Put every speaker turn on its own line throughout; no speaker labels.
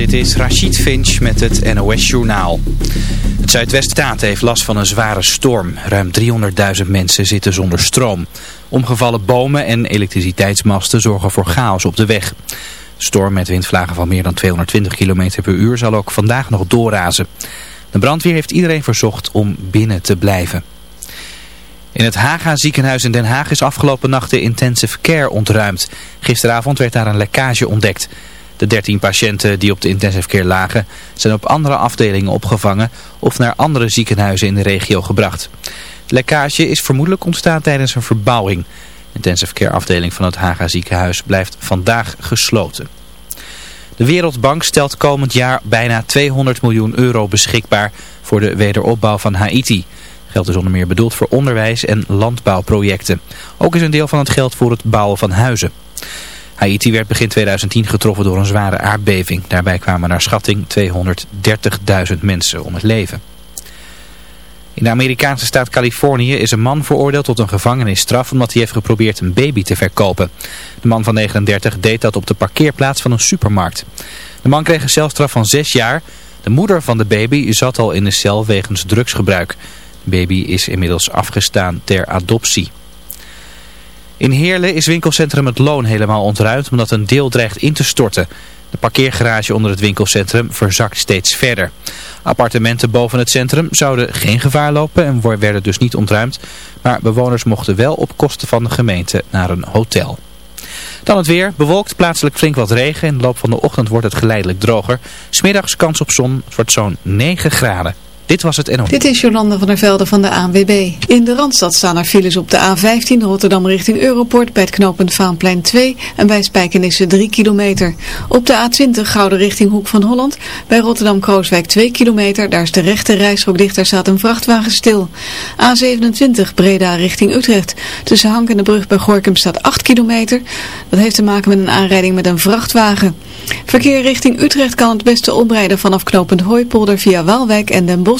Dit is Rachid Finch met het NOS-journaal. Het Zuidweststaat heeft last van een zware storm. Ruim 300.000 mensen zitten zonder stroom. Omgevallen bomen en elektriciteitsmasten zorgen voor chaos op de weg. De storm met windvlagen van meer dan 220 km per uur zal ook vandaag nog doorrazen. De brandweer heeft iedereen verzocht om binnen te blijven. In het Haga ziekenhuis in Den Haag is afgelopen nacht de intensive care ontruimd. Gisteravond werd daar een lekkage ontdekt. De 13 patiënten die op de intensive care lagen zijn op andere afdelingen opgevangen of naar andere ziekenhuizen in de regio gebracht. Lekkage is vermoedelijk ontstaan tijdens een verbouwing. De intensive care afdeling van het Haga ziekenhuis blijft vandaag gesloten. De Wereldbank stelt komend jaar bijna 200 miljoen euro beschikbaar voor de wederopbouw van Haiti. Geld is onder meer bedoeld voor onderwijs en landbouwprojecten. Ook is een deel van het geld voor het bouwen van huizen. Haiti werd begin 2010 getroffen door een zware aardbeving. Daarbij kwamen naar schatting 230.000 mensen om het leven. In de Amerikaanse staat Californië is een man veroordeeld tot een gevangenisstraf omdat hij heeft geprobeerd een baby te verkopen. De man van 39 deed dat op de parkeerplaats van een supermarkt. De man kreeg een celstraf van 6 jaar. De moeder van de baby zat al in de cel wegens drugsgebruik. De baby is inmiddels afgestaan ter adoptie. In Heerlen is winkelcentrum Het Loon helemaal ontruimd omdat een deel dreigt in te storten. De parkeergarage onder het winkelcentrum verzakt steeds verder. Appartementen boven het centrum zouden geen gevaar lopen en werden dus niet ontruimd. Maar bewoners mochten wel op kosten van de gemeente naar een hotel. Dan het weer. Bewolkt, plaatselijk flink wat regen. In de loop van de ochtend wordt het geleidelijk droger. Smiddags kans op zon. Het wordt zo'n 9 graden. Dit was het NO.
Dit is Jolanda van der Velde van de ANWB. In de Randstad staan er files op de A15 Rotterdam richting Europort bij het knooppunt Vaanplein 2 en bij Spijkenisse 3 kilometer. Op de A20 Gouden richting Hoek van Holland bij Rotterdam-Krooswijk 2 kilometer. Daar is de rechte rijstrook dicht, staat een vrachtwagen stil. A27 Breda richting Utrecht. Tussen Hank en de brug bij Gorkum staat 8 kilometer. Dat heeft te maken met een aanrijding met een vrachtwagen. Verkeer richting Utrecht kan het beste omrijden vanaf knooppunt Hooipolder via Waalwijk en Den Bosch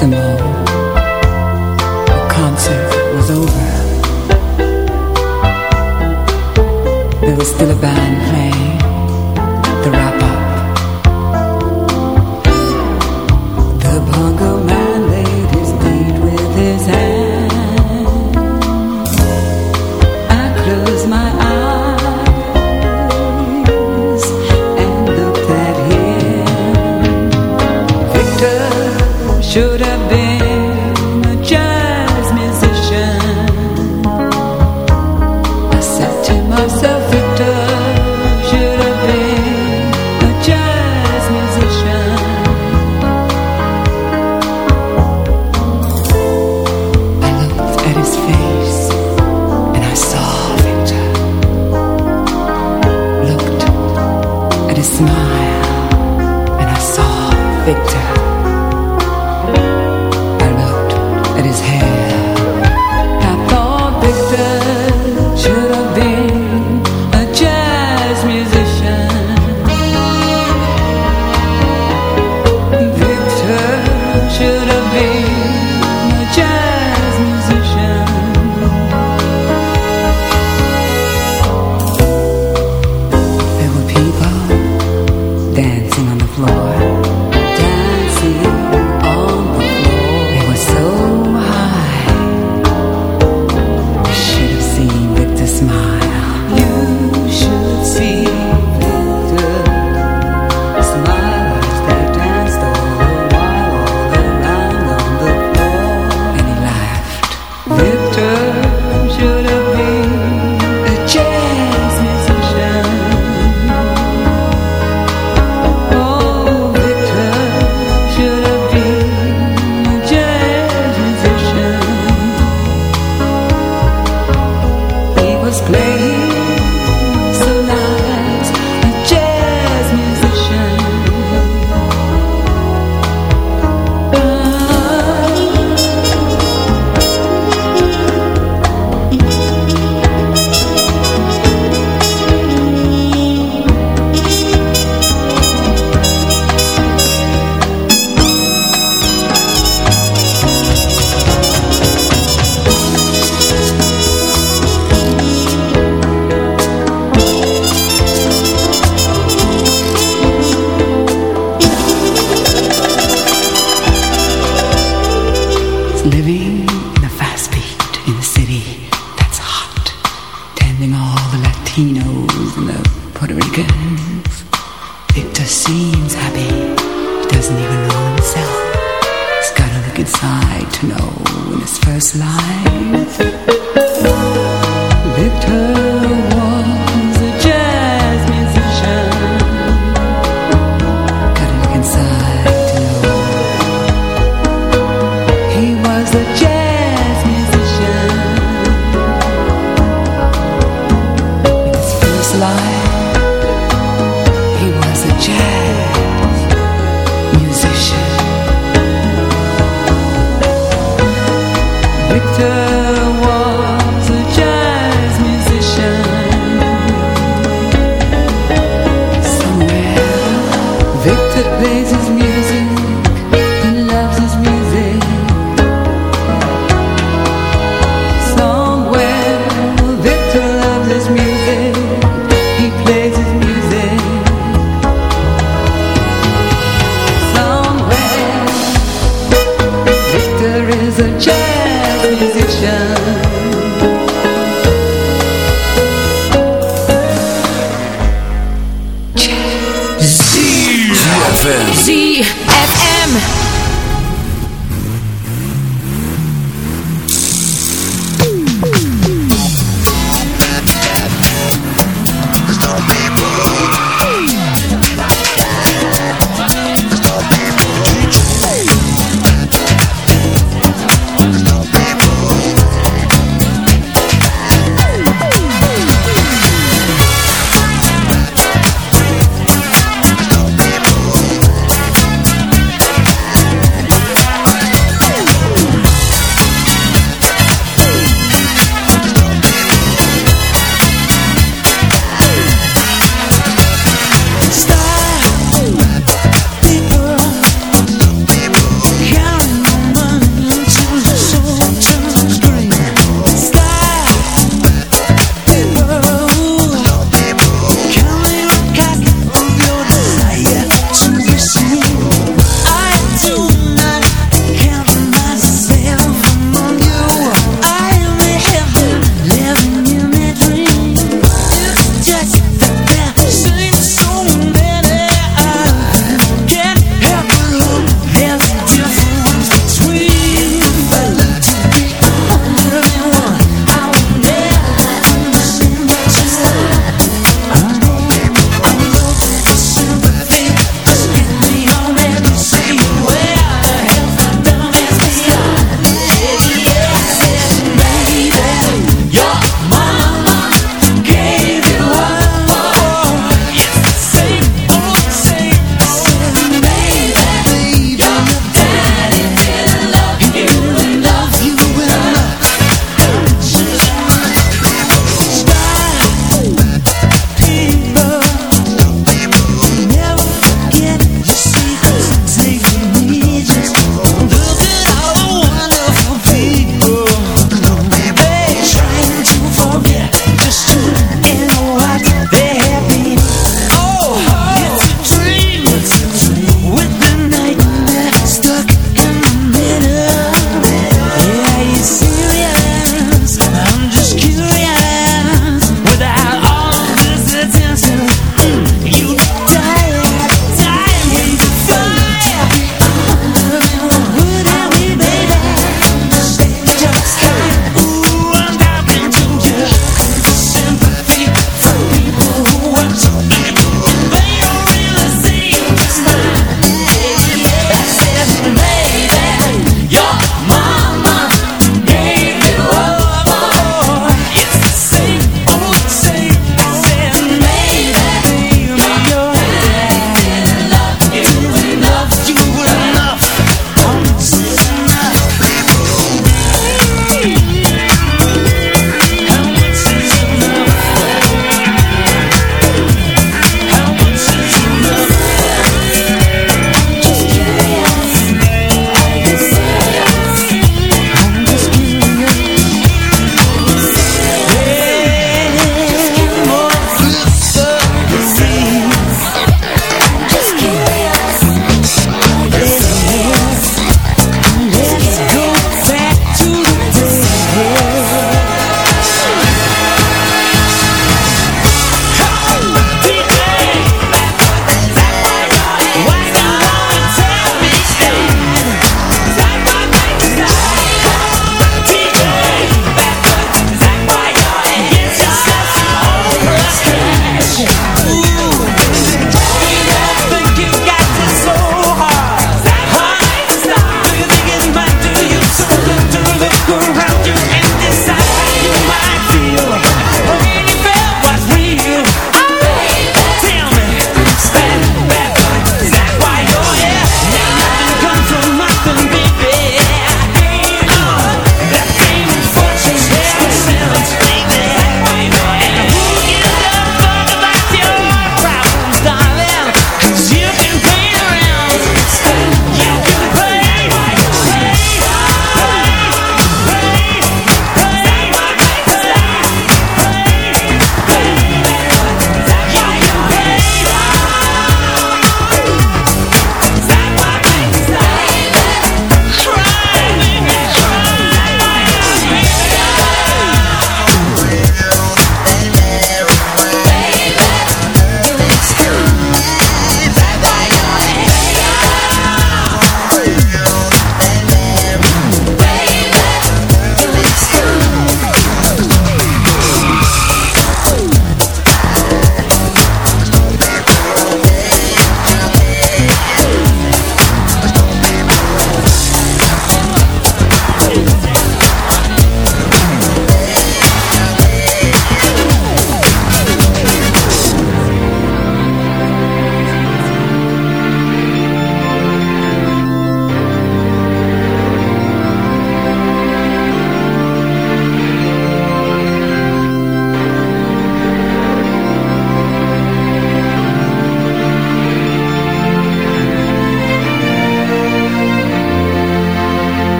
Massimo.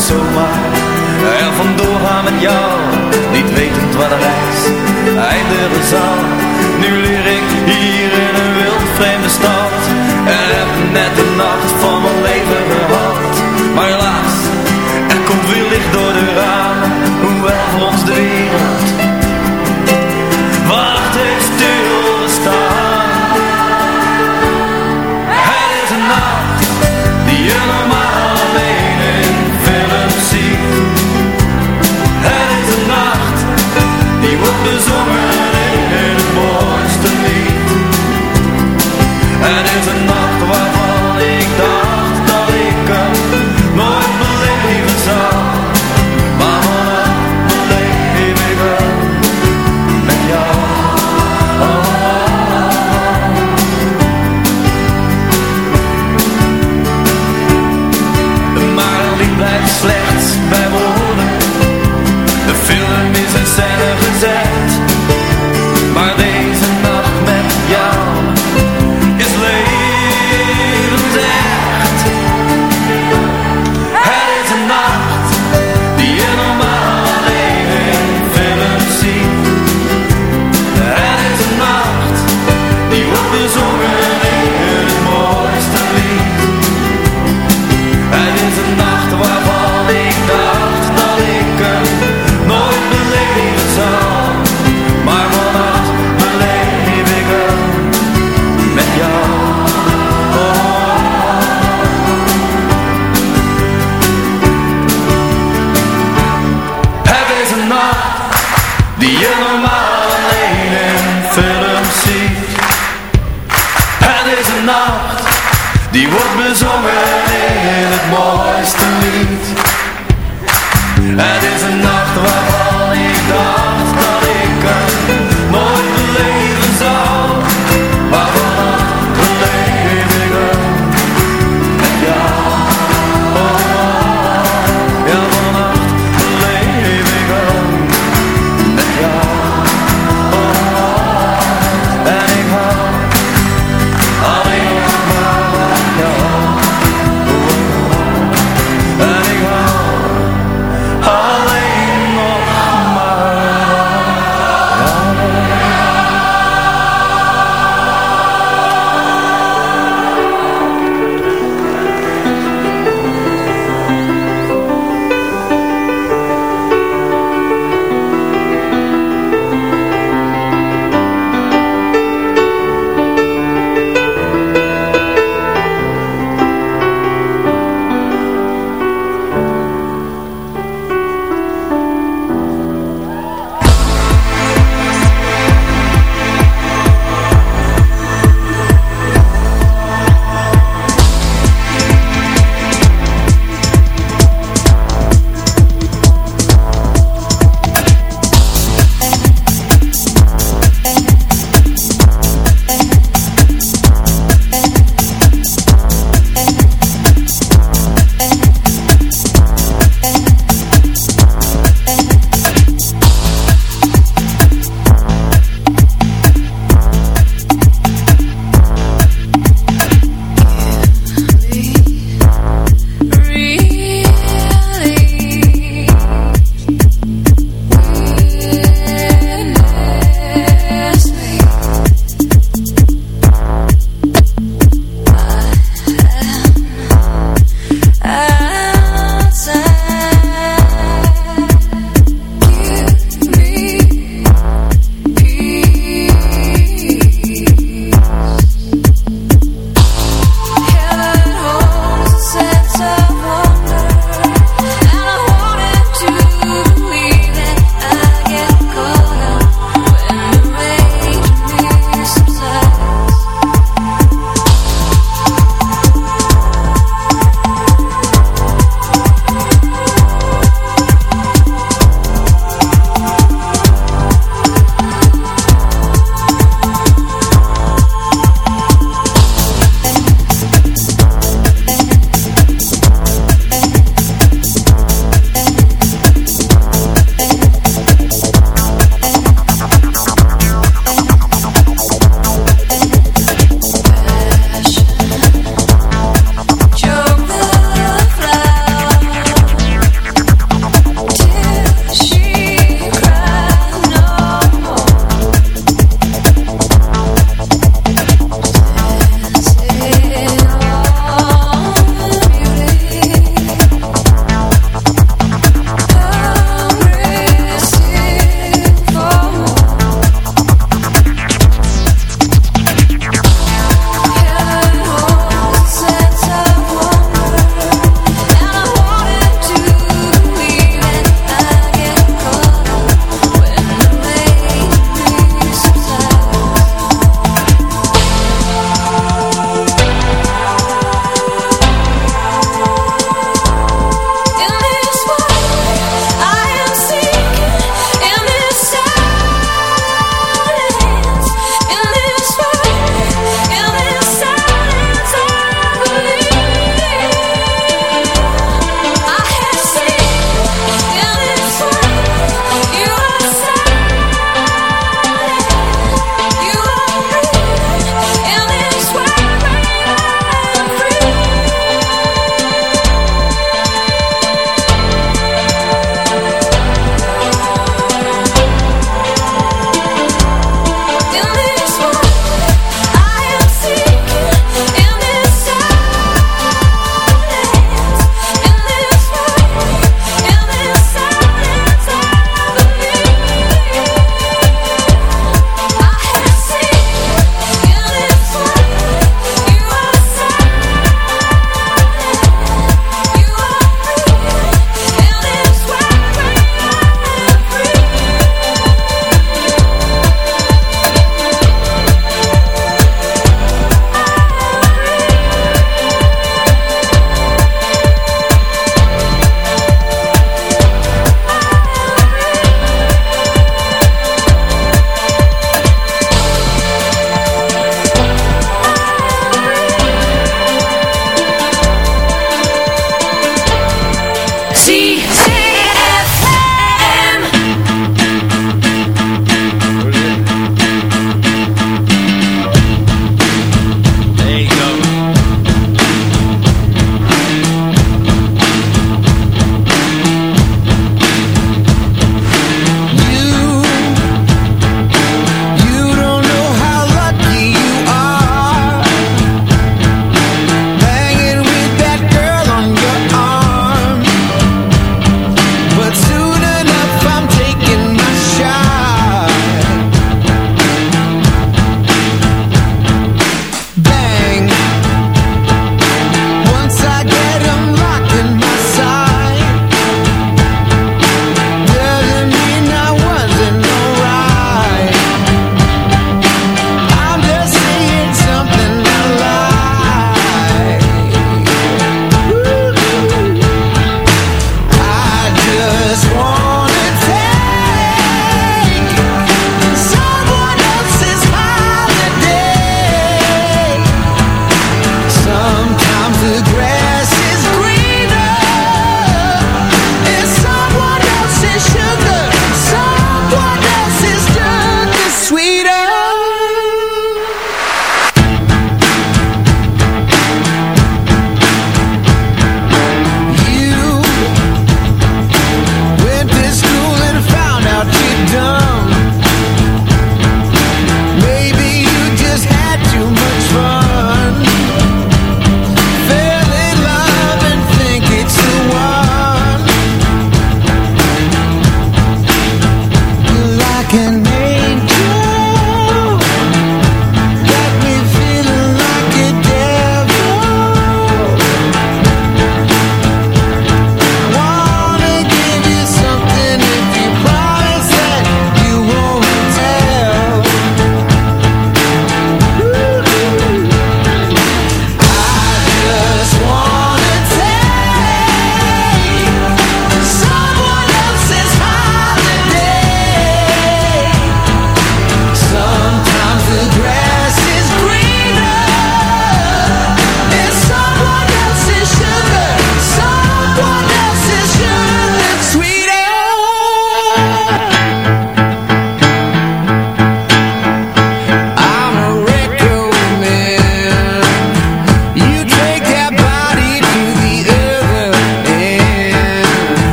zomaar. Er vandoor gaan met jou Niet wetend wat de reis eindigen zal. Nu leer ik hier in een wildvreemde stad En heb net de nacht van mijn leven gehad. Maar helaas, er komt weer licht door de
is over.